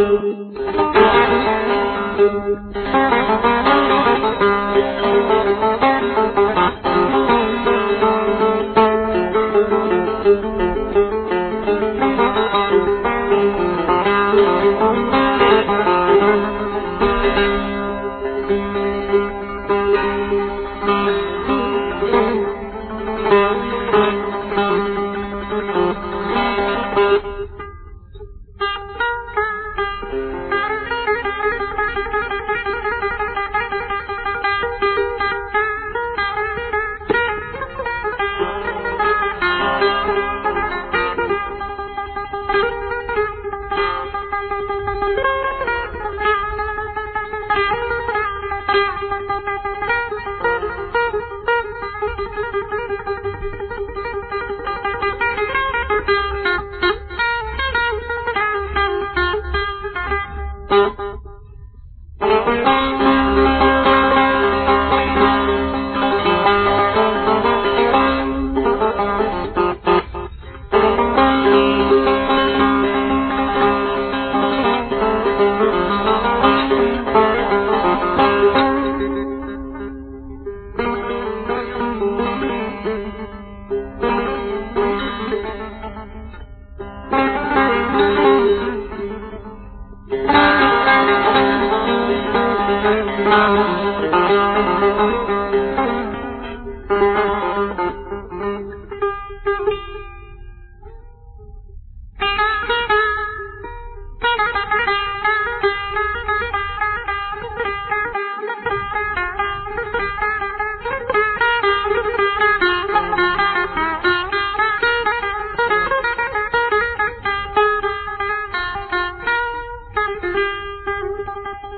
ಆಗುತ್ತದೆ Thank you.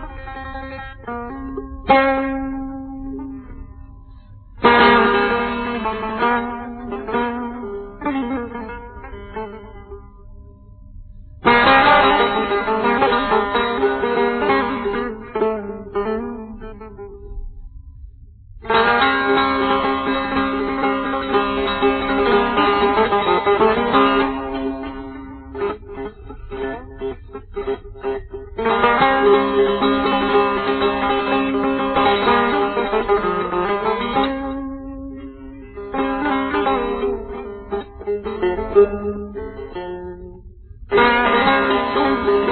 Thank you. Lord.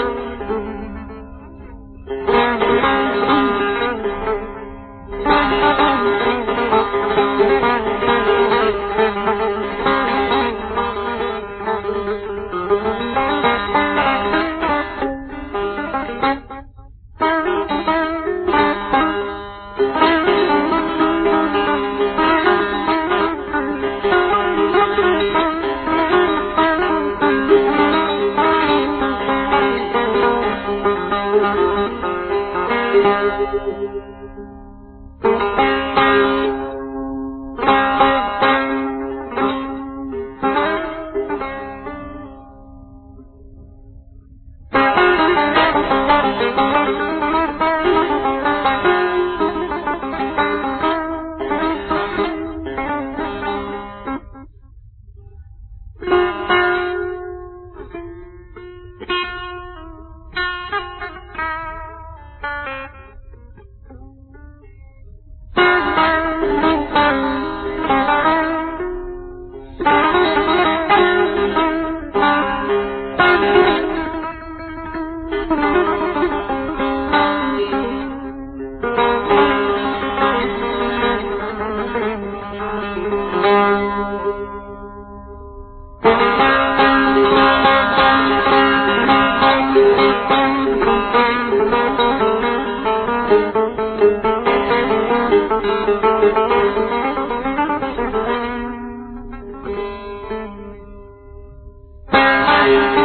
Thank you.